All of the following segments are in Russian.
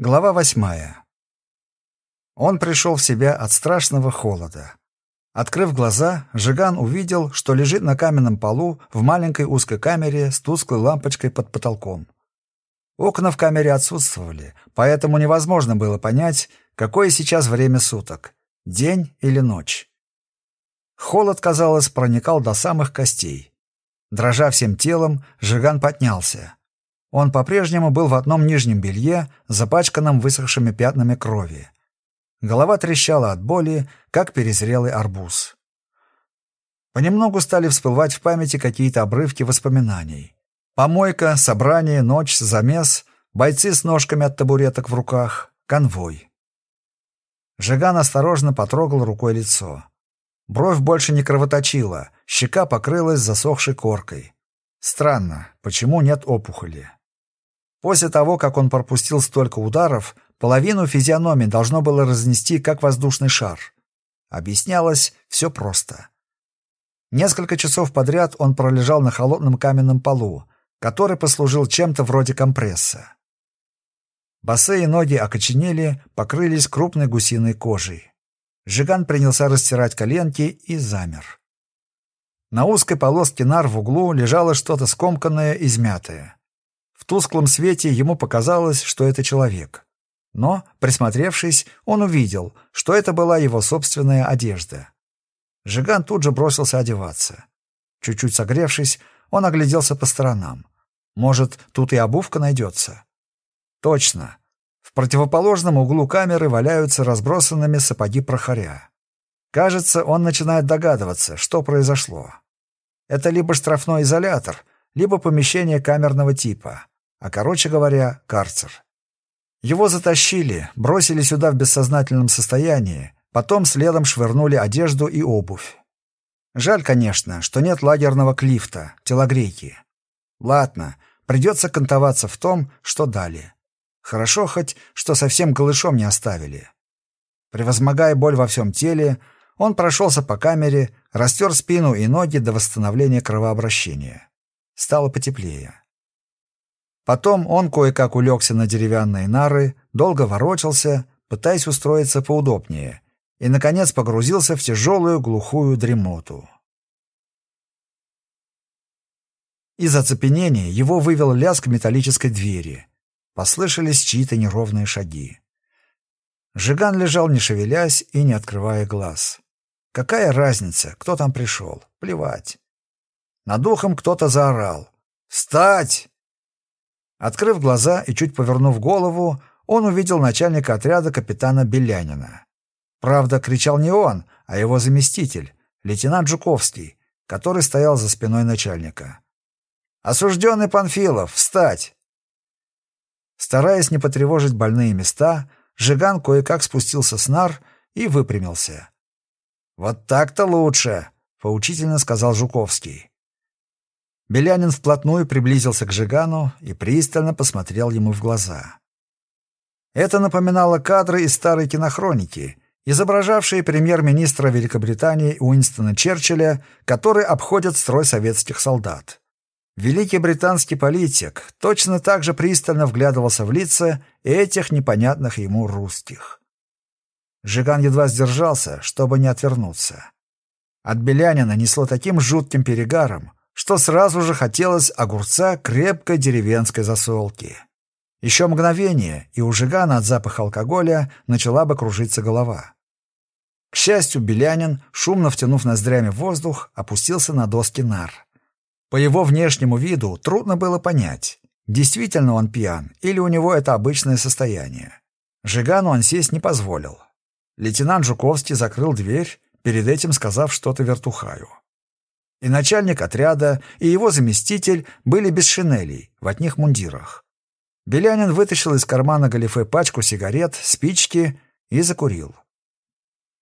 Глава восьмая. Он пришел в себя от страшного холода. Открыв глаза, Жиган увидел, что лежит на каменном полу в маленькой узкой камере с тусклой лампочкой под потолком. Окна в камере отсутствовали, поэтому невозможно было понять, какое сейчас время суток — день или ночь. Холод, казалось, проникал до самых костей. Дрожа всем телом, Жиган поднялся. Он по-прежнему был в одном нижнем белье, запачканном высохшими пятнами крови. Голова трещала от боли, как перезрелый арбуз. Понемногу стали всплывать в памяти какие-то обрывки воспоминаний. Помойка, собрание, ночь, замес, бойцы с ножками от табуреток в руках, конвой. Жиган осторожно потрогал рукой лицо. Бровь больше не кровоточила, щека покрылась засохшей коркой. Странно, почему нет опухоли? После того, как он пропустил столько ударов, половину физиономии должно было разнести, как воздушный шар. Объяснялось все просто. Несколько часов подряд он пролежал на холодном каменном полу, который послужил чем-то вроде компресса. Босые ноги окоченели, покрылись крупной гусиной кожей. Жиган принялся растирать коленки и замер. На узкой полоске нар в углу лежало что-то скомканное, измятое. Тусклом свете ему показалось, что это человек. Но, присмотревшись, он увидел, что это была его собственная одежда. Жиган тут же бросился одеваться. Чуть-чуть согревшись, он огляделся по сторонам. Может, тут и обувка найдется? Точно. В противоположном углу камеры валяются разбросанными сапоги прохоря. Кажется, он начинает догадываться, что произошло. Это либо штрафной изолятор, либо помещение камерного типа, а, короче говоря, карцер. Его затащили, бросили сюда в бессознательном состоянии, потом следом швырнули одежду и обувь. Жаль, конечно, что нет лагерного клифта, телогрейки. Ладно, придется кантоваться в том, что дали. Хорошо хоть, что совсем голышом не оставили. Превозмогая боль во всем теле, он прошелся по камере, растер спину и ноги до восстановления кровообращения. Стало потеплее. Потом он кое-как улегся на деревянные нары, долго ворочался, пытаясь устроиться поудобнее, и, наконец, погрузился в тяжелую глухую дремоту. Из оцепенения его вывел лязг металлической двери. Послышались чьи-то неровные шаги. Жиган лежал, не шевелясь и не открывая глаз. Какая разница, кто там пришел? Плевать. Над ухом кто-то заорал. «Встать!» Открыв глаза и чуть повернув голову, он увидел начальника отряда капитана Белянина. Правда, кричал не он, а его заместитель, лейтенант Жуковский, который стоял за спиной начальника. «Осужденный Панфилов, встать!» Стараясь не потревожить больные места, Жиган кое-как спустился с нар и выпрямился. «Вот так-то лучше», — поучительно сказал Жуковский. Белянин вплотную приблизился к Жигану и пристально посмотрел ему в глаза. Это напоминало кадры из старой кинохроники, изображавшие премьер-министра Великобритании Уинстона Черчилля, который обходит строй советских солдат. Великий британский политик точно так же пристально вглядывался в лица этих непонятных ему русских. Жиган едва сдержался, чтобы не отвернуться. От Белянина несло таким жутким перегаром, что сразу же хотелось огурца крепкой деревенской засолки. Еще мгновение, и у Жигана от запаха алкоголя начала бы кружиться голова. К счастью, Белянин, шумно втянув ноздрями воздух, опустился на доски нар. По его внешнему виду трудно было понять, действительно он пьян или у него это обычное состояние. Жигану он сесть не позволил. Лейтенант Жуковский закрыл дверь, перед этим сказав что-то вертухаю. И начальник отряда, и его заместитель были без шинелей, в одних мундирах. Белянин вытащил из кармана галифе пачку сигарет, спички и закурил.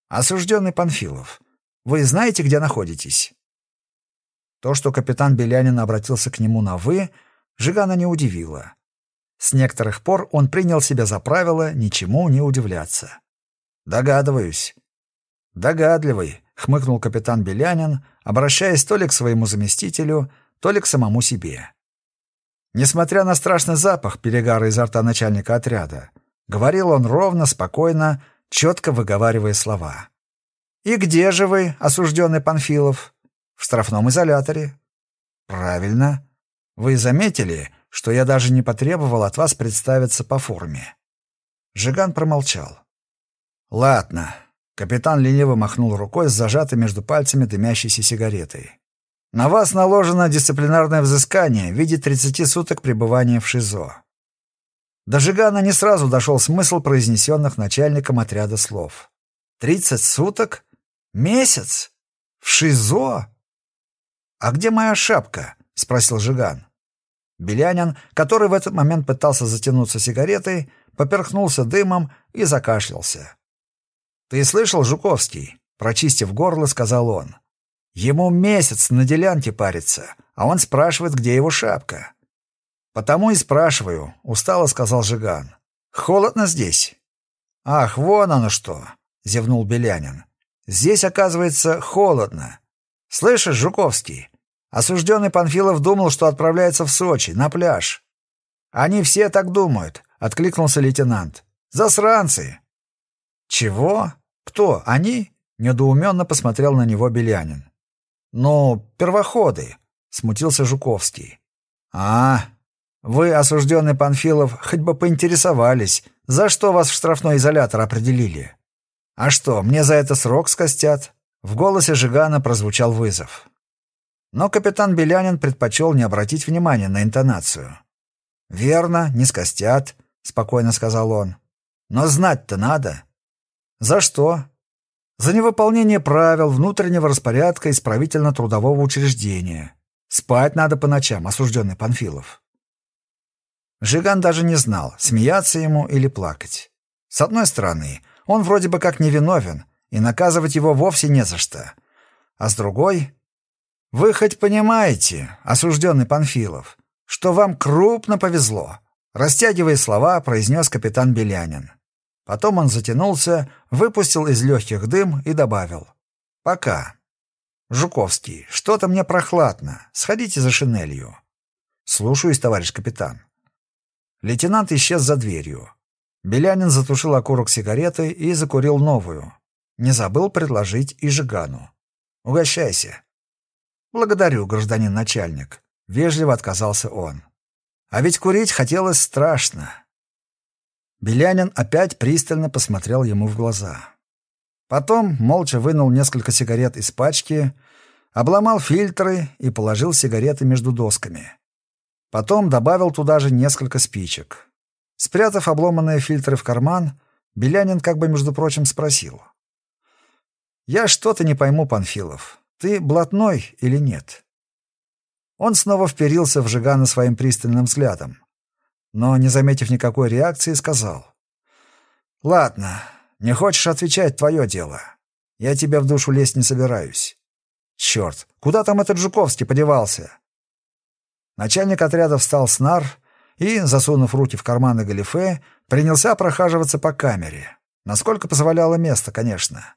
«Осужденный Панфилов, вы знаете, где находитесь?» То, что капитан Белянин обратился к нему на «вы», Жигана не удивило. С некоторых пор он принял себя за правило ничему не удивляться. «Догадываюсь». «Догадливый», — хмыкнул капитан Белянин, обращаясь то ли к своему заместителю, то ли к самому себе. Несмотря на страшный запах перегара изо рта начальника отряда, Говорил он ровно, спокойно, четко выговаривая слова. «И где же вы, осужденный Панфилов?» «В штрафном изоляторе». «Правильно. Вы заметили, что я даже не потребовал от вас представиться по форме?» Жиган промолчал. «Ладно». Капитан лениво махнул рукой с зажатой между пальцами дымящейся сигаретой. «На вас наложено дисциплинарное взыскание в виде 30 суток пребывания в ШИЗО». До Жигана не сразу дошел смысл произнесенных начальником отряда слов. «Тридцать суток? Месяц? В ШИЗО?» «А где моя шапка?» — спросил Жиган. Белянин, который в этот момент пытался затянуться сигаретой, поперхнулся дымом и закашлялся. «Ты слышал, Жуковский?» — прочистив горло, сказал он. «Ему месяц на делянке парится, а он спрашивает, где его шапка». «Потому и спрашиваю», — устало сказал Жиган. «Холодно здесь». «Ах, вон оно что!» — зевнул Белянин. «Здесь, оказывается, холодно. Слышишь, Жуковский, осужденный Панфилов думал, что отправляется в Сочи, на пляж. Они все так думают. — откликнулся лейтенант. «Засранцы!» «Чего? Кто? Они?» — недоуменно посмотрел на него Белянин. «Ну, первоходы», — смутился Жуковский. «А, вы, осужденный Панфилов, хоть бы поинтересовались, за что вас в штрафной изолятор определили? А что, мне за это срок скостят?» В голосе Жигана прозвучал вызов. Но капитан Белянин предпочел не обратить внимания на интонацию. «Верно, не скостят спокойно сказал он. Но знать-то надо. За что? За невыполнение правил внутреннего распорядка исправительно-трудового учреждения. Спать надо по ночам, осужденный Панфилов. Жиган даже не знал, смеяться ему или плакать. С одной стороны, он вроде бы как невиновен, и наказывать его вовсе не за что. А с другой... Вы хоть понимаете, осужденный Панфилов, что вам крупно повезло. Растягивая слова, произнес капитан Белянин. Потом он затянулся, выпустил из легких дым и добавил. «Пока. Жуковский, что-то мне прохладно. Сходите за шинелью». «Слушаюсь, товарищ капитан». Лейтенант исчез за дверью. Белянин затушил окурок сигареты и закурил новую. Не забыл предложить и Жигану. «Угощайся». «Благодарю, гражданин начальник», — вежливо отказался он. А ведь курить хотелось страшно. Белянин опять пристально посмотрел ему в глаза. Потом молча вынул несколько сигарет из пачки, обломал фильтры и положил сигареты между досками. Потом добавил туда же несколько спичек. Спрятав обломанные фильтры в карман, Белянин как бы, между прочим, спросил. «Я что-то не пойму, Панфилов. Ты блатной или нет?» Он снова вперился в Жигана своим пристальным взглядом. Но, не заметив никакой реакции, сказал. «Ладно, не хочешь отвечать — твое дело. Я тебя в душу лезть не собираюсь. Черт, куда там этот Жуковский подевался?» Начальник отряда встал с нар и, засунув руки в карманы галифе, принялся прохаживаться по камере. Насколько позволяло место, конечно.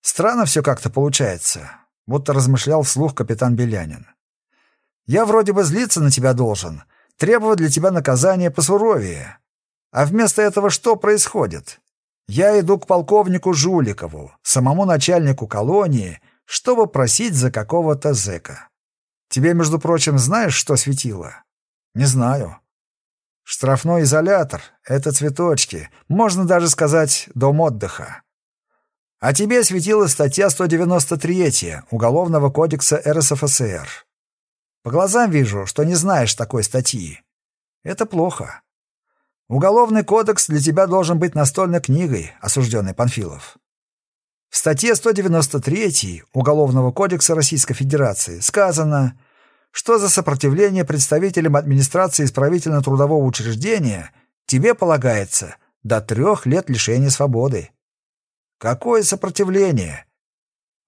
Странно все как-то получается, будто размышлял вслух капитан Белянин. Я вроде бы злиться на тебя должен, требовать для тебя наказания посуровее. А вместо этого что происходит? Я иду к полковнику Жуликову, самому начальнику колонии, чтобы просить за какого-то зэка. Тебе, между прочим, знаешь, что светило? Не знаю. Штрафной изолятор — это цветочки, можно даже сказать, дом отдыха. А тебе светила статья 193 Уголовного кодекса РСФСР. По глазам вижу, что не знаешь такой статьи. Это плохо. Уголовный кодекс для тебя должен быть настольной книгой, осужденный Панфилов. В статье 193 Уголовного кодекса Российской Федерации сказано, что за сопротивление представителям администрации исправительно-трудового учреждения тебе полагается до трех лет лишения свободы. Какое сопротивление?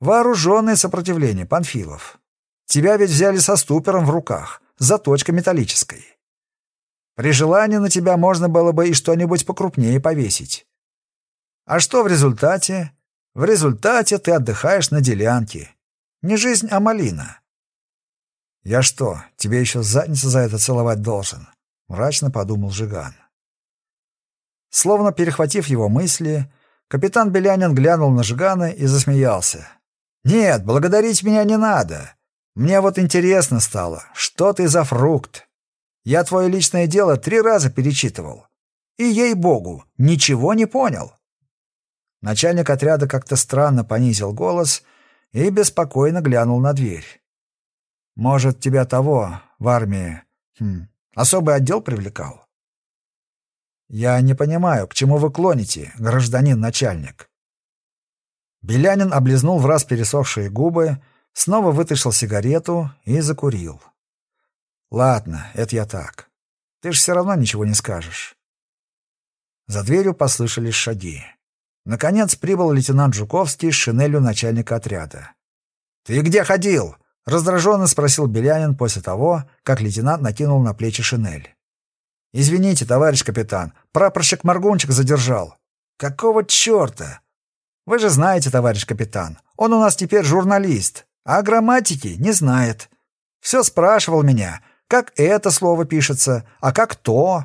Вооруженное сопротивление, Панфилов. Тебя ведь взяли со ступером в руках, заточка металлической. При желании на тебя можно было бы и что-нибудь покрупнее повесить. А что в результате? В результате ты отдыхаешь на делянке. Не жизнь, а малина. Я что, тебе еще задницу за это целовать должен? Мрачно подумал Жиган. Словно перехватив его мысли, капитан Белянин глянул на Жигана и засмеялся. «Нет, благодарить меня не надо. Мне вот интересно стало, что ты за фрукт? Я твое личное дело три раза перечитывал. И, ей-богу, ничего не понял». Начальник отряда как-то странно понизил голос и беспокойно глянул на дверь. «Может, тебя того в армии хм, особый отдел привлекал?» «Я не понимаю, к чему вы клоните, гражданин начальник?» Белянин облизнул в раз пересохшие губы, снова вытащил сигарету и закурил. «Ладно, это я так. Ты ж все равно ничего не скажешь». За дверью послышались шаги. Наконец прибыл лейтенант Жуковский с шинелью начальника отряда. «Ты где ходил?» — раздраженно спросил Белянин после того, как лейтенант накинул на плечи шинель. «Извините, товарищ капитан, прапорщик Маргунчик задержал». «Какого черта?» «Вы же знаете, товарищ капитан, он у нас теперь журналист, а грамматики не знает. Все спрашивал меня, как это слово пишется, а как то.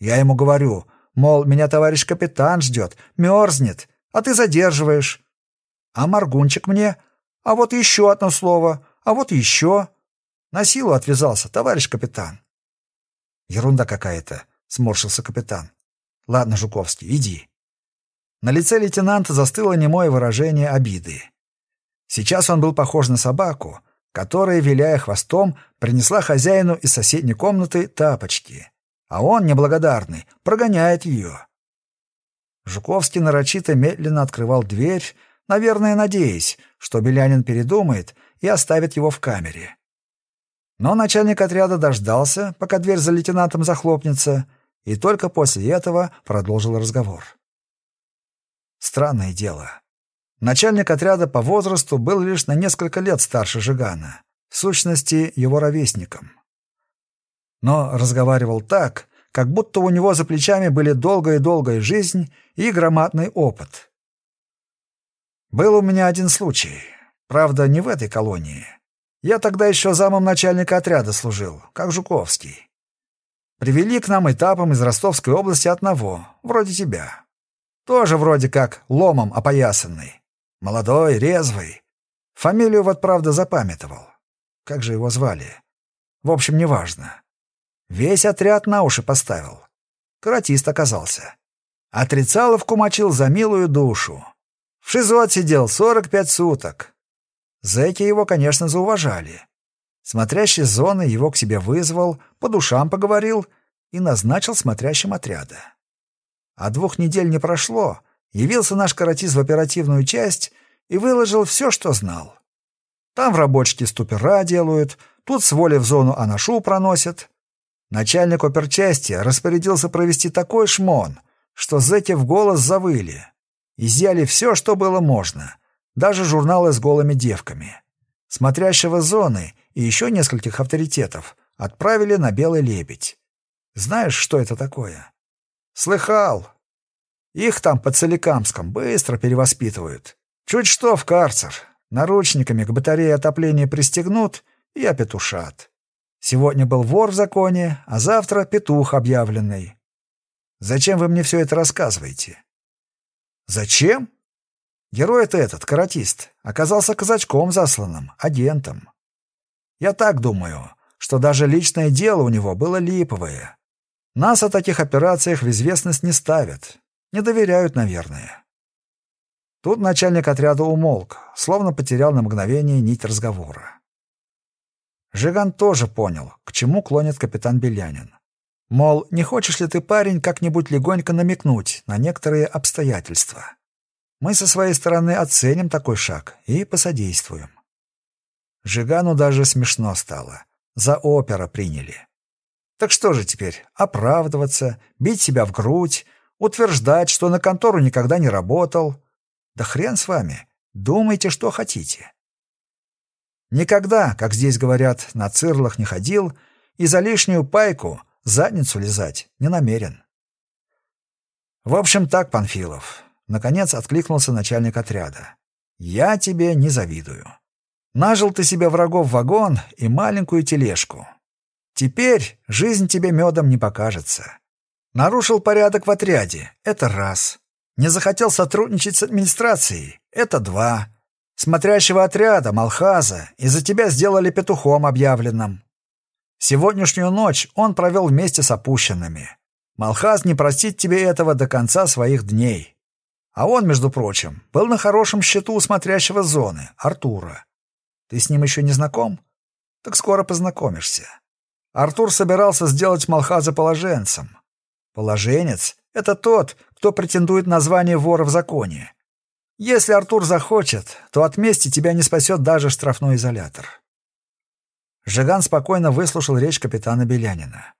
Я ему говорю, Мол, меня товарищ капитан ждет, мерзнет, а ты задерживаешь. А Маргунчик мне? А вот еще одно слово, а вот еще. На силу отвязался, товарищ капитан. Ерунда какая-то, сморщился капитан. Ладно, Жуковский, иди. На лице лейтенанта застыло немое выражение обиды. Сейчас он был похож на собаку, которая, виляя хвостом, принесла хозяину из соседней комнаты тапочки а он, неблагодарный, прогоняет ее. Жуковский нарочито медленно открывал дверь, наверное, надеясь, что Белянин передумает и оставит его в камере. Но начальник отряда дождался, пока дверь за лейтенантом захлопнется, и только после этого продолжил разговор. Странное дело. Начальник отряда по возрасту был лишь на несколько лет старше Жигана, в сущности, его ровесником но разговаривал так, как будто у него за плечами были долгая-долгая жизнь и громадный опыт. Был у меня один случай, правда, не в этой колонии. Я тогда еще замом начальника отряда служил, как Жуковский. Привели к нам этапом из Ростовской области одного, вроде тебя. Тоже вроде как ломом опоясанный. Молодой, резвый. Фамилию вот правда запамятовал. Как же его звали? В общем, неважно. Весь отряд на уши поставил. Каратист оказался. Отрицаловку мочил за милую душу. В ШИЗО отсидел 45 суток. Зэки его, конечно, зауважали. Смотрящий зоны его к себе вызвал, по душам поговорил и назначил смотрящим отряда. А двух недель не прошло, явился наш каратист в оперативную часть и выложил все, что знал. Там в рабочке ступера делают, тут с воли в зону анашу проносят. Начальник оперчасти распорядился провести такой шмон, что зэки в голос завыли. Изъяли все, что было можно, даже журналы с голыми девками. Смотрящего зоны и еще нескольких авторитетов отправили на Белый Лебедь. Знаешь, что это такое? Слыхал. Их там по Целикамском быстро перевоспитывают. Чуть что в карцер. Наручниками к батарее отопления пристегнут и опетушат. Сегодня был вор в законе, а завтра петух объявленный. Зачем вы мне все это рассказываете? Зачем? Герой-то этот, каратист, оказался казачком засланным, агентом. Я так думаю, что даже личное дело у него было липовое. Нас о таких операциях в известность не ставят. Не доверяют, наверное. Тут начальник отряда умолк, словно потерял на мгновение нить разговора. Жиган тоже понял, к чему клонит капитан Белянин. Мол, не хочешь ли ты, парень, как-нибудь легонько намекнуть на некоторые обстоятельства? Мы со своей стороны оценим такой шаг и посодействуем. Жигану даже смешно стало. За опера приняли. Так что же теперь, оправдываться, бить себя в грудь, утверждать, что на контору никогда не работал? Да хрен с вами, думайте, что хотите. Никогда, как здесь говорят, на цирлах не ходил и за лишнюю пайку задницу лизать не намерен. В общем так, Панфилов, наконец откликнулся начальник отряда. Я тебе не завидую. Нажил ты себе врагов вагон и маленькую тележку. Теперь жизнь тебе медом не покажется. Нарушил порядок в отряде — это раз. Не захотел сотрудничать с администрацией — это два. Смотрящего отряда, Малхаза, из-за тебя сделали петухом объявленным. Сегодняшнюю ночь он провел вместе с опущенными. Малхаз не простит тебе этого до конца своих дней. А он, между прочим, был на хорошем счету у смотрящего зоны, Артура. Ты с ним еще не знаком? Так скоро познакомишься. Артур собирался сделать Малхаза положенцем. Положенец — это тот, кто претендует на звание вора в законе. Если Артур захочет, то от мести тебя не спасет даже штрафной изолятор. Жиган спокойно выслушал речь капитана Белянина.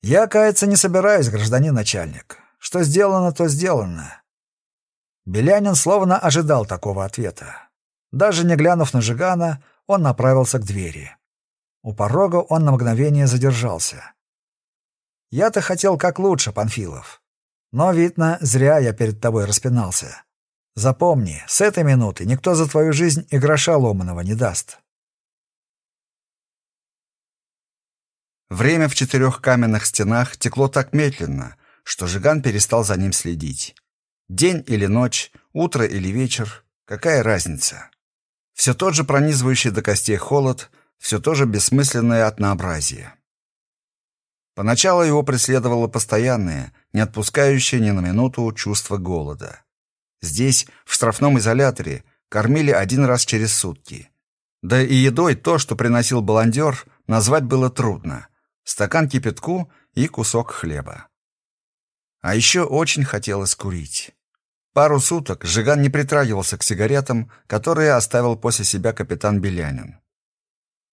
«Я каяться не собираюсь, гражданин начальник. Что сделано, то сделано». Белянин словно ожидал такого ответа. Даже не глянув на Жигана, он направился к двери. У порога он на мгновение задержался. «Я-то хотел как лучше, Панфилов. Но, видно, зря я перед тобой распинался. Запомни, с этой минуты никто за твою жизнь и гроша ломаного не даст. Время в четырех каменных стенах текло так медленно, что Жиган перестал за ним следить. День или ночь, утро или вечер, какая разница? Все тот же пронизывающий до костей холод, все то же бессмысленное однообразие. Поначалу его преследовало постоянное, не отпускающее ни на минуту чувство голода. Здесь, в штрафном изоляторе, кормили один раз через сутки. Да и едой то, что приносил баландер, назвать было трудно стакан кипятку и кусок хлеба. А еще очень хотелось курить. Пару суток Жиган не притрагивался к сигаретам, которые оставил после себя капитан Белянин.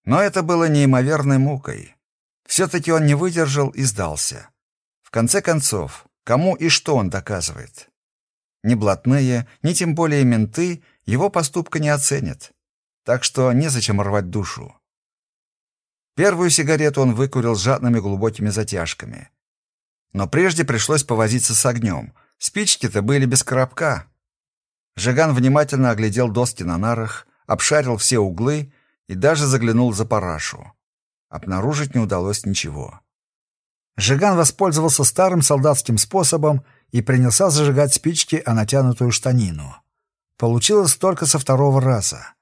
Но это было неимоверной мукой. Все-таки он не выдержал и сдался. В конце концов, кому и что он доказывает? Ни блатные, ни тем более менты его поступка не оценят. Так что незачем рвать душу. Первую сигарету он выкурил с жадными глубокими затяжками. Но прежде пришлось повозиться с огнем. Спички-то были без коробка. Жиган внимательно оглядел доски на нарах, обшарил все углы и даже заглянул за парашу. Обнаружить не удалось ничего. Жиган воспользовался старым солдатским способом и принялся зажигать спички о натянутую штанину. Получилось только со второго раза.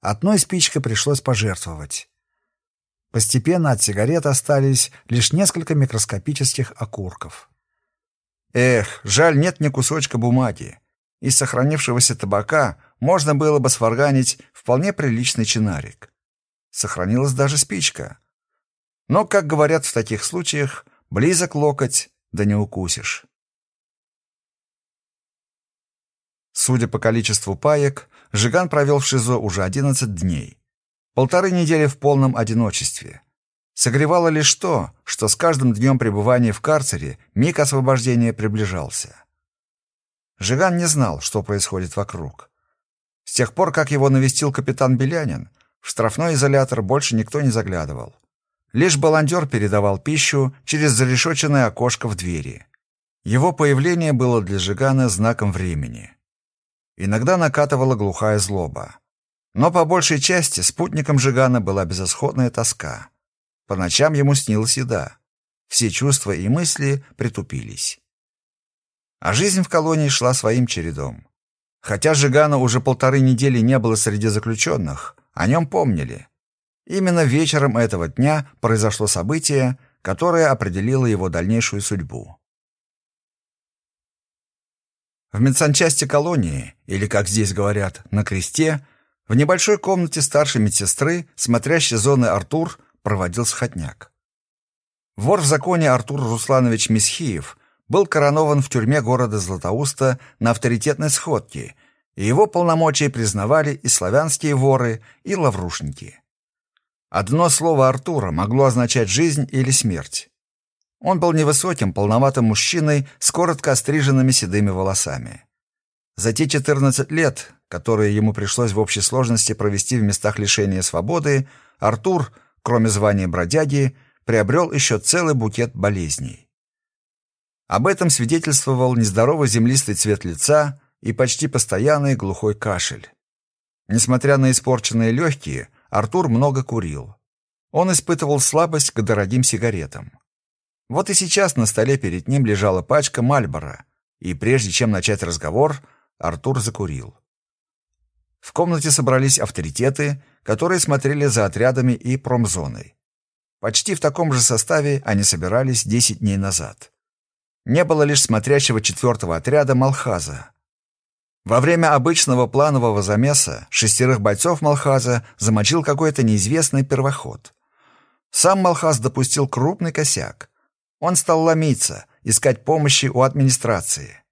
Одной спичкой пришлось пожертвовать. Постепенно от сигарет остались лишь несколько микроскопических окурков. Эх, жаль, нет ни кусочка бумаги. Из сохранившегося табака можно было бы сварганить вполне приличный чинарик. Сохранилась даже спичка. Но, как говорят в таких случаях, близок локоть, да не укусишь. Судя по количеству паек, Жиган провел в ШИЗО уже 11 дней. Полторы недели в полном одиночестве. Согревало лишь то, что с каждым днем пребывания в карцере миг освобождения приближался. Жиган не знал, что происходит вокруг. С тех пор, как его навестил капитан Белянин, в штрафной изолятор больше никто не заглядывал. Лишь баландер передавал пищу через зарешоченное окошко в двери. Его появление было для Жигана знаком времени. Иногда накатывала глухая злоба. Но по большей части спутником Жигана была безысходная тоска. По ночам ему снилась еда. Все чувства и мысли притупились. А жизнь в колонии шла своим чередом. Хотя Жигана уже полторы недели не было среди заключенных, о нем помнили. Именно вечером этого дня произошло событие, которое определило его дальнейшую судьбу. В медсанчасти колонии, или, как здесь говорят, на кресте, в небольшой комнате старшей медсестры, смотрящей зоны Артур, проводил сходняк. Вор в законе Артур Русланович Месхиев был коронован в тюрьме города Златоуста на авторитетной сходке, и его полномочия признавали и славянские воры, и лаврушники. Одно слово Артура могло означать жизнь или смерть. Он был невысоким, полноватым мужчиной с коротко остриженными седыми волосами. За те 14 лет, которые ему пришлось в общей сложности провести в местах лишения свободы, Артур, кроме звания бродяги, приобрел еще целый букет болезней. Об этом свидетельствовал нездоровый землистый цвет лица и почти постоянный глухой кашель. Несмотря на испорченные легкие, Артур много курил. Он испытывал слабость к дорогим сигаретам. Вот и сейчас на столе перед ним лежала пачка Мальбора, и прежде чем начать разговор, Артур закурил. В комнате собрались авторитеты, которые смотрели за отрядами и промзоной. Почти в таком же составе они собирались 10 дней назад. Не было лишь смотрящего четвертого отряда Малхаза. Во время обычного планового замеса шестерых бойцов Малхаза замочил какой-то неизвестный первоход. Сам Малхаз допустил крупный косяк. Он стал ломиться, искать помощи у администрации.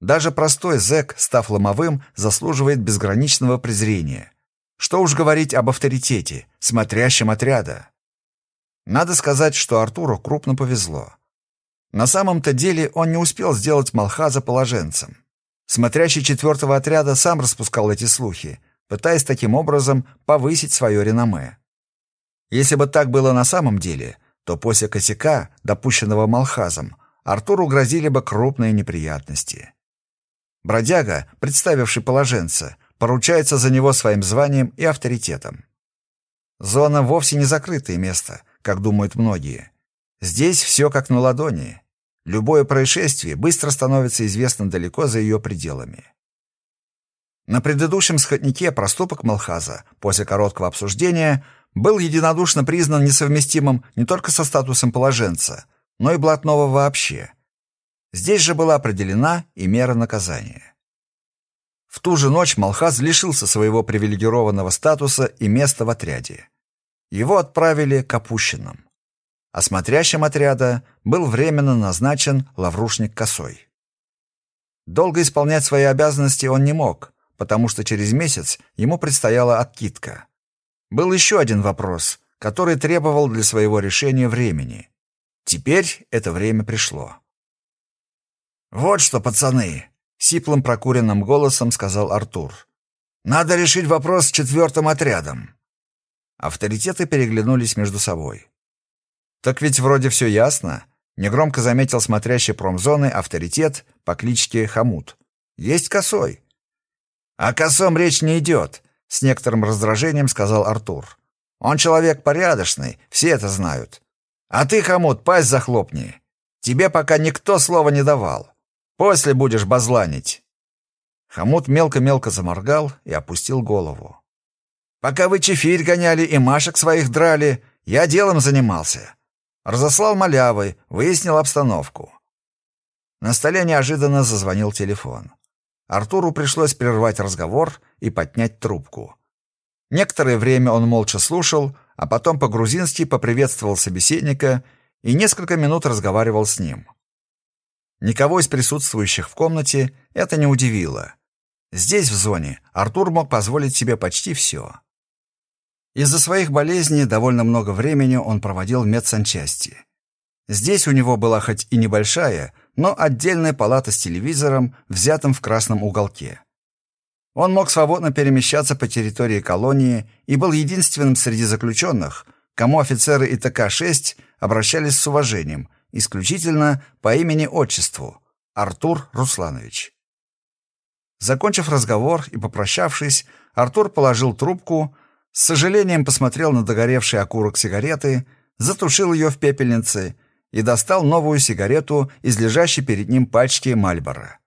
Даже простой зэк, став ломовым, заслуживает безграничного презрения. Что уж говорить об авторитете, смотрящем отряда. Надо сказать, что Артуру крупно повезло. На самом-то деле он не успел сделать Малхаза положенцем. Смотрящий четвертого отряда сам распускал эти слухи, пытаясь таким образом повысить свое реноме. Если бы так было на самом деле, то после косяка, допущенного Малхазом, Артуру грозили бы крупные неприятности. Бродяга, представивший положенца, поручается за него своим званием и авторитетом. Зона вовсе не закрытое место, как думают многие. Здесь все как на ладони. Любое происшествие быстро становится известно далеко за ее пределами. На предыдущем сходнике проступок Малхаза после короткого обсуждения был единодушно признан несовместимым не только со статусом положенца, но и блатного вообще. Здесь же была определена и мера наказания. В ту же ночь Малхаз лишился своего привилегированного статуса и места в отряде. Его отправили к опущенным. А смотрящим отряда был временно назначен лаврушник Косой. Долго исполнять свои обязанности он не мог, потому что через месяц ему предстояла откидка. Был еще один вопрос, который требовал для своего решения времени. Теперь это время пришло. «Вот что, пацаны!» Сиплым прокуренным голосом сказал Артур. «Надо решить вопрос с четвертым отрядом». Авторитеты переглянулись между собой. «Так ведь вроде все ясно», — негромко заметил смотрящий промзоны авторитет по кличке Хамут. «Есть косой». «О косом речь не идет», — с некоторым раздражением сказал Артур. «Он человек порядочный, все это знают. А ты, Хамут, пасть захлопни. Тебе пока никто слова не давал. После будешь базланить». Хомут мелко-мелко заморгал и опустил голову. «Пока вы чефирь гоняли и машек своих драли, я делом занимался. Разослал малявы, выяснил обстановку». На столе неожиданно зазвонил телефон. Артуру пришлось прервать разговор и поднять трубку. Некоторое время он молча слушал, а потом по-грузински поприветствовал собеседника и несколько минут разговаривал с ним. Никого из присутствующих в комнате это не удивило. Здесь, в зоне, Артур мог позволить себе почти все. Из-за своих болезней довольно много времени он проводил в медсанчасти. Здесь у него была хоть и небольшая, но отдельная палата с телевизором, взятым в красном уголке. Он мог свободно перемещаться по территории колонии и был единственным среди заключенных, кому офицеры ИТК-6 обращались с уважением – исключительно по имени-отчеству Артур Русланович. Закончив разговор и попрощавшись, Артур положил трубку, с сожалением посмотрел на догоревший окурок сигареты, затушил ее в пепельнице и достал новую сигарету из лежащей перед ним пачки Мальбора.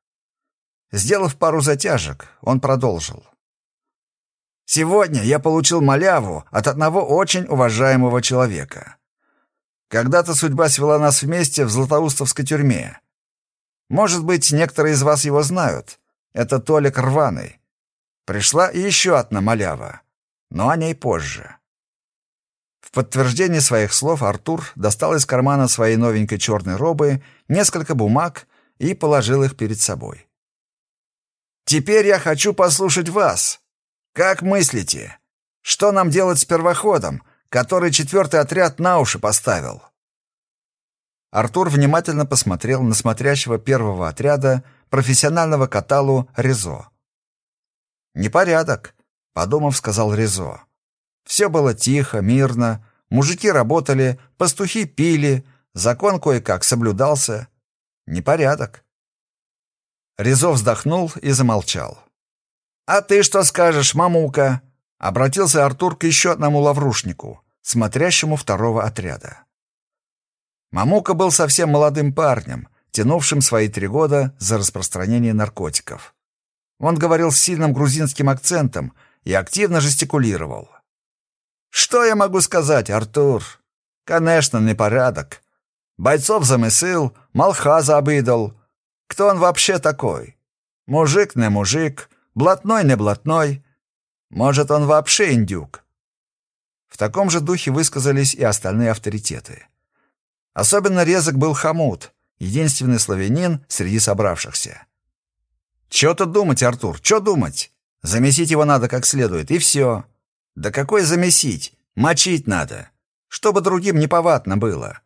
Сделав пару затяжек, он продолжил. «Сегодня я получил маляву от одного очень уважаемого человека. Когда-то судьба свела нас вместе в Златоустовской тюрьме. Может быть, некоторые из вас его знают. Это Толик Рваный. Пришла и еще одна малява, но о ней позже. В подтверждение своих слов Артур достал из кармана своей новенькой черной робы несколько бумаг и положил их перед собой. «Теперь я хочу послушать вас. Как мыслите, что нам делать с первоходом, который четвертый отряд на уши поставил. Артур внимательно посмотрел на смотрящего первого отряда профессионального каталу Резо. «Непорядок», — подумав, сказал Резо. Все было тихо, мирно, мужики работали, пастухи пили, закон кое-как соблюдался. Непорядок. Резо вздохнул и замолчал. «А ты что скажешь, мамука?» Обратился Артур к еще одному лаврушнику, смотрящему второго отряда. Мамука был совсем молодым парнем, тянувшим свои три года за распространение наркотиков. Он говорил с сильным грузинским акцентом и активно жестикулировал. «Что я могу сказать, Артур? Конечно, непорядок. Бойцов замысил, Малхаза обидал. Кто он вообще такой? Мужик не мужик, блатной не блатной. Может, он вообще индюк?» В таком же духе высказались и остальные авторитеты. Особенно резок был Хамут, единственный славянин среди собравшихся. «Чё тут думать, Артур, чё думать? Замесить его надо как следует, и все. Да какой замесить? Мочить надо, чтобы другим неповадно было.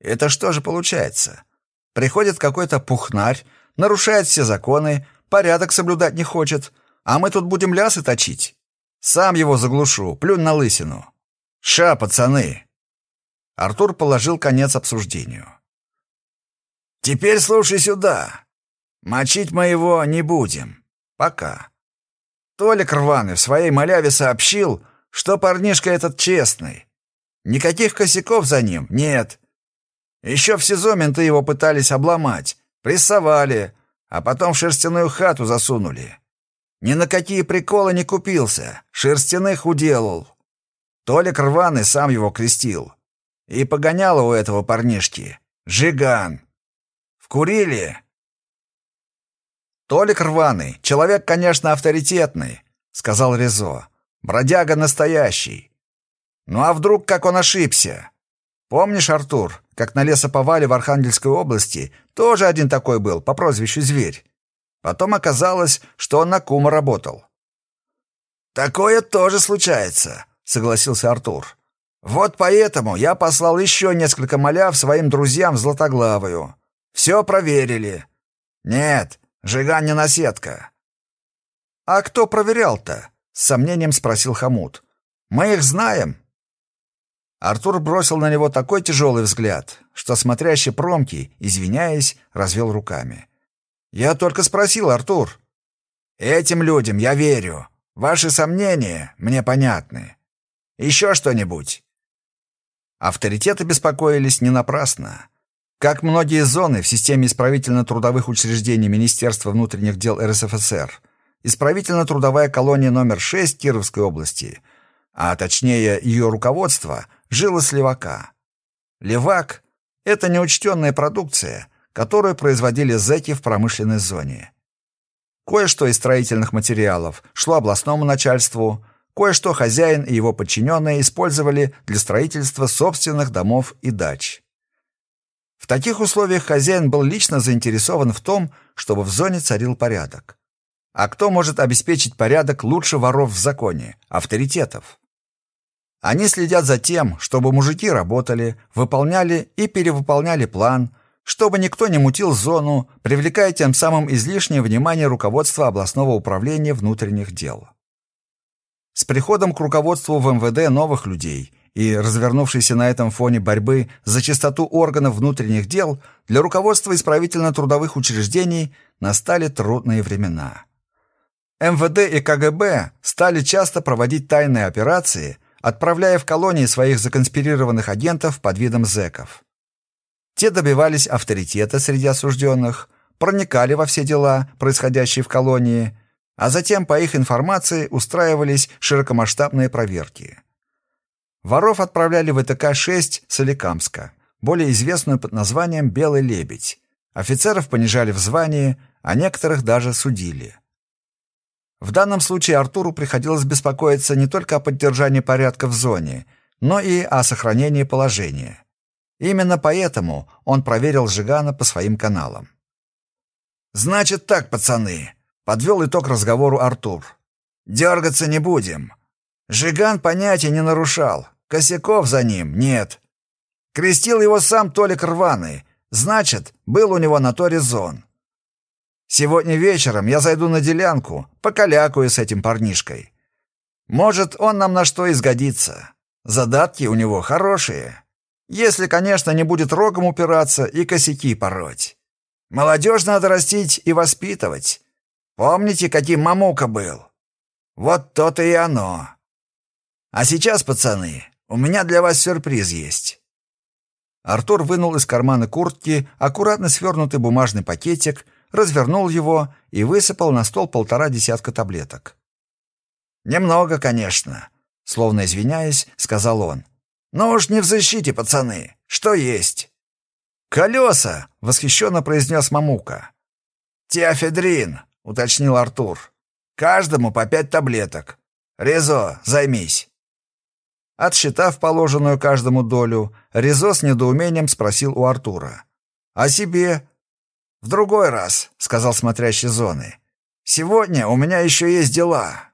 Это что же получается? Приходит какой-то пухнарь, нарушает все законы, порядок соблюдать не хочет, а мы тут будем лясы точить. Сам его заглушу, плюнь на лысину. Ша, пацаны!» Артур положил конец обсуждению. «Теперь слушай сюда. Мочить мы его не будем. Пока. Толик рваный в своей маляве сообщил, что парнишка этот честный. Никаких косяков за ним нет. Еще в СИЗО менты его пытались обломать, прессовали, а потом в шерстяную хату засунули. Ни на какие приколы не купился, шерстяных уделал. Толик рваный сам его крестил. И погоняло у этого парнишки. Жиган. Вкурили. Толик рваный, человек, конечно, авторитетный, сказал Резо. Бродяга настоящий. Ну а вдруг как он ошибся? Помнишь, Артур, как на лесоповале в Архангельской области тоже один такой был по прозвищу Зверь? Потом оказалось, что он на кума работал. «Такое тоже случается», — согласился Артур. «Вот поэтому я послал еще несколько маляв своим друзьям Златоглавую. Все проверили. Нет, Жиган не наседка». «А кто проверял-то?» — с сомнением спросил Хамут. «Мы их знаем». Артур бросил на него такой тяжелый взгляд, что смотрящий промки, извиняясь, развел руками. «Я только спросил, Артур». «Этим людям я верю. Ваши сомнения мне понятны. Еще что-нибудь?» Авторитеты беспокоились не напрасно. Как многие зоны в системе исправительно-трудовых учреждений Министерства внутренних дел РСФСР, исправительно-трудовая колония номер 6 Кировской области, а точнее ее руководство, жило с левака. Левак – это неучтенная продукция, которую производили зэки в промышленной зоне. Кое-что из строительных материалов шло областному начальству, кое-что хозяин и его подчиненные использовали для строительства собственных домов и дач. В таких условиях хозяин был лично заинтересован в том, чтобы в зоне царил порядок. А кто может обеспечить порядок лучше воров в законе, авторитетов? Они следят за тем, чтобы мужики работали, выполняли и перевыполняли план, чтобы никто не мутил зону, привлекая тем самым излишнее внимание руководства областного управления внутренних дел. С приходом к руководству в МВД новых людей и развернувшейся на этом фоне борьбы за чистоту органов внутренних дел для руководства исправительно-трудовых учреждений настали трудные времена. МВД и КГБ стали часто проводить тайные операции, отправляя в колонии своих законспирированных агентов под видом зэков. Те добивались авторитета среди осужденных, проникали во все дела, происходящие в колонии, а затем, по их информации, устраивались широкомасштабные проверки. Воров отправляли в ИТК-6 Соликамска, более известную под названием «Белый лебедь». Офицеров понижали в звании, а некоторых даже судили. В данном случае Артуру приходилось беспокоиться не только о поддержании порядка в зоне, но и о сохранении положения. Именно поэтому он проверил Жигана по своим каналам. «Значит так, пацаны», — подвел итог разговору Артур. «Дергаться не будем. Жиган понятия не нарушал, Косяков за ним нет. Крестил его сам Толик Рваный, значит, был у него на то резон. Сегодня вечером я зайду на делянку, покалякаю с этим парнишкой. Может, он нам на что изгодится. Задатки у него хорошие. Если, конечно, не будет рогом упираться и косяки пороть. Молодежь надо растить и воспитывать. Помните, каким мамука был? Вот то-то и оно. А сейчас, пацаны, у меня для вас сюрприз есть». Артур вынул из кармана куртки аккуратно свернутый бумажный пакетик, развернул его и высыпал на стол полтора десятка таблеток. «Немного, конечно», — словно извиняясь, сказал он. «Но уж не в защите, пацаны. Что есть?» «Колеса!» — восхищенно произнес Мамука. «Теофедрин», — уточнил Артур. «Каждому по пять таблеток. Резо, займись». Отсчитав положенную каждому долю, Резо с недоумением спросил у Артура. «А себе?» «В другой раз», — сказал смотрящий зоны. «Сегодня у меня еще есть дела.